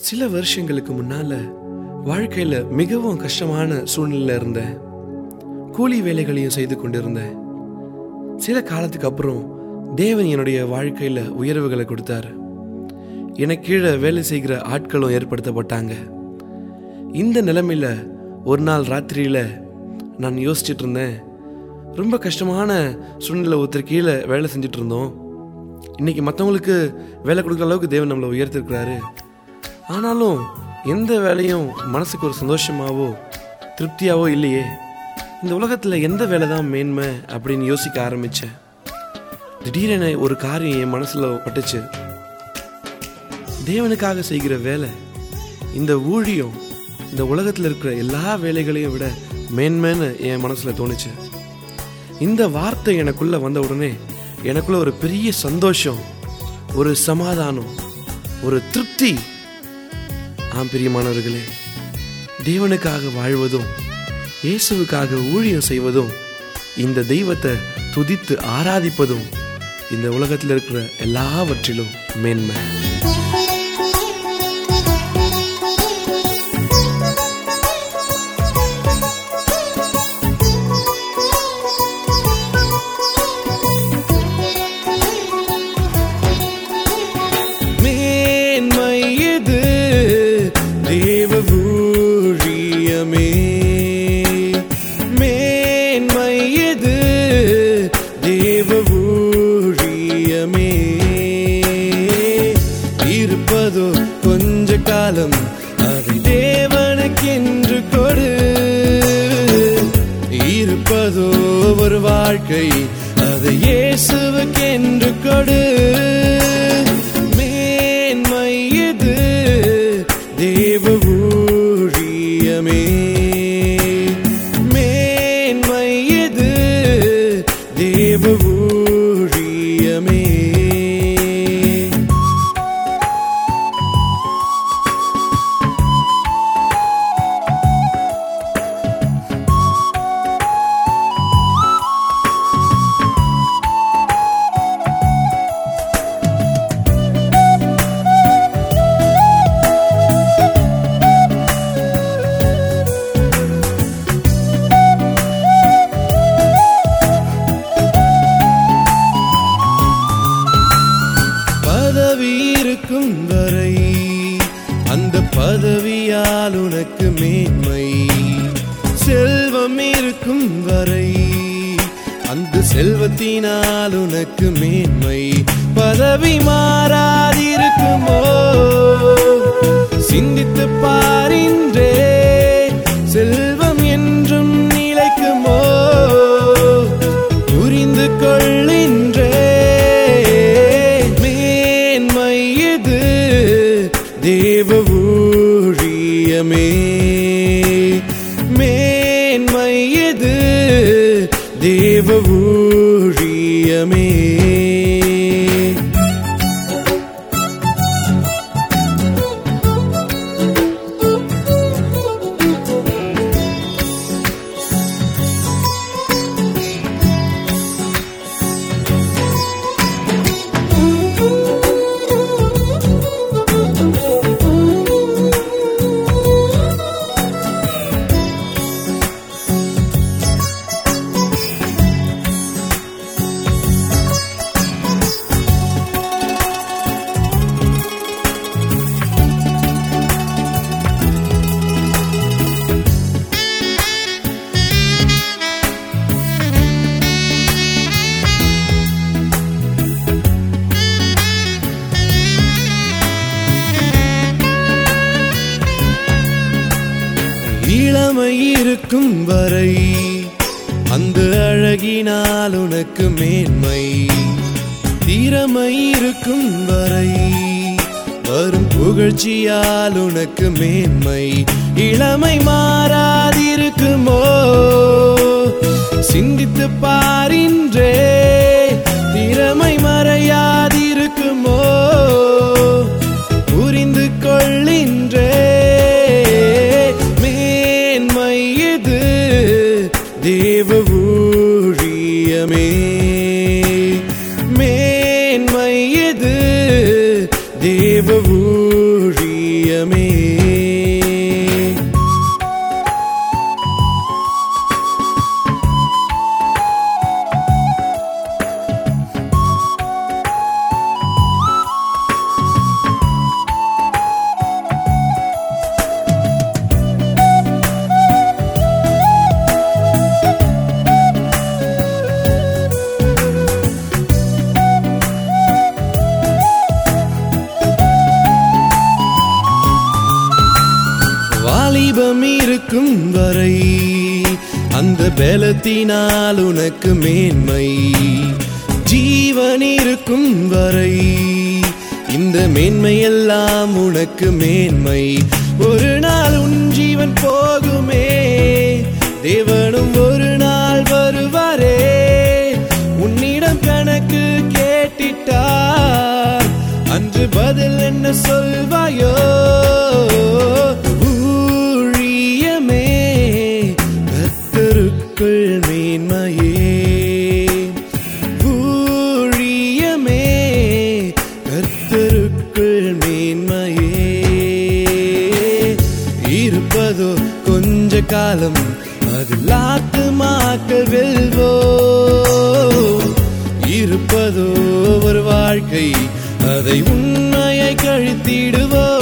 சில வருஷங்களுக்கு முன்னால வாழ்க்கையில மிகவும் கஷ்டமான சூழ்நிலையில இருந்தேன். கூலி வேலைகளையும் செய்து கொண்டிருந்தேன். சில காலத்துக்கு அப்புறம் தேவன் என்னுடைய வாழ்க்கையில உயர்வுகளை கொடுத்தாரு. எனக்கு கீழே வேலை செய்கிற ஆட்களும் ஏற்படுத்தப்பட்டாங்க. இந்த நிலைமையில ஒரு நாள் ராத்திரியில நான் யோசிச்சுட்டு இருந்தேன். ரொம்ப கஷ்டமான சூழ்நிலை ஒருத்தர் கீழே வேலை செஞ்சுட்டு இருந்தோம். இன்னைக்கு மற்றவங்களுக்கு வேலை கொடுக்குற அளவுக்கு தேவன் நம்மளை உயர்த்திருக்கிறாரு. ஆனாலும் எந்த வேலையும் மனசுக்கு ஒரு சந்தோஷமாவோ திருப்தியாவோ இல்லையே. இந்த உலகத்தில் எந்த வேலை தான் மேன்மை அப்படின்னு யோசிக்க ஆரம்பித்தேன் திடீரென ஒரு காரியம் என் மனசில் பட்டுச்சு. தேவனுக்காக செய்கிற வேலை இந்த ஊழியம் இந்த உலகத்தில் இருக்கிற எல்லா வேலைகளையும் விட மேன்மைன்னு என் மனசில் தோணுச்சு. இந்த வார்த்தை எனக்குள்ளே வந்த உடனே எனக்குள்ள ஒரு பெரிய சந்தோஷம் ஒரு சமாதானம் ஒரு திருப்தி ஆம் பிரியமானவர்களே. தேவனுக்காக வாழ்வதும் இயேசுவுக்காக ஊழியம் செய்வதும் இந்த தெய்வத்தை துதித்து ஆராதிப்பதும் இந்த உலகத்தில் இருக்கிற எல்லாவற்றிலும் மேன்மை மேன்மை. கொஞ்ச காலம் அதை தேவனுக்கென்று கொடு. இருப்பதோ ஒரு வாழ்க்கை அதை இயேசுவுக்கென்று கொடு. மேன்மை இது தேவ ஊழியமே. மேன்மை இது தேவ ஊழியமே. பதவியால் மேன்மை. செல்வம் இருக்கும் வரை அந்த செல்வத்தினால் உனக்கு மேன்மை. பதவி மாறாதிருக்குமோ? சிந்தித்து பாரின்றே செல்வம் என்றும் நிலைக்குமோ? புரிந்து கொள்ளின்றே மேன்மை இது. தேவ ஊழியமே இளமை இருக்கும் வரை அந்த அழகினால் உனக்கு மேன்மை. திறமை இருக்கும் வரை வரும் புகழ்ச்சியால் உனக்கு மேன்மை. இளமை மாறாதிருக்குமோ? சிந்தித்து பாரின்றே திறமை மறையாதிருக்குமோ மேன்மை தீபம் இருக்கும் வரை அந்த பலத்தினால் உனக்கு மேன்மை. ஜீவன் இருக்கும் வரை இந்த மேன்மையெல்லாம் உனக்கு மேன்மை. ஒரு நாள் உன் ஜீவன் போகுமே. தேவனும் ஒரு நாள் வருவாரே. உன்னிடம் கணக்கு கேட்டிட்டார் அன்று பதில் என்ன சொல்வாயோ? காலம் அதில் ஆத்துமாக்கள் வெல்வோ? இருப்பதோ ஒரு வாழ்க்கை அதை உண்மையை கழித்திடுவோ?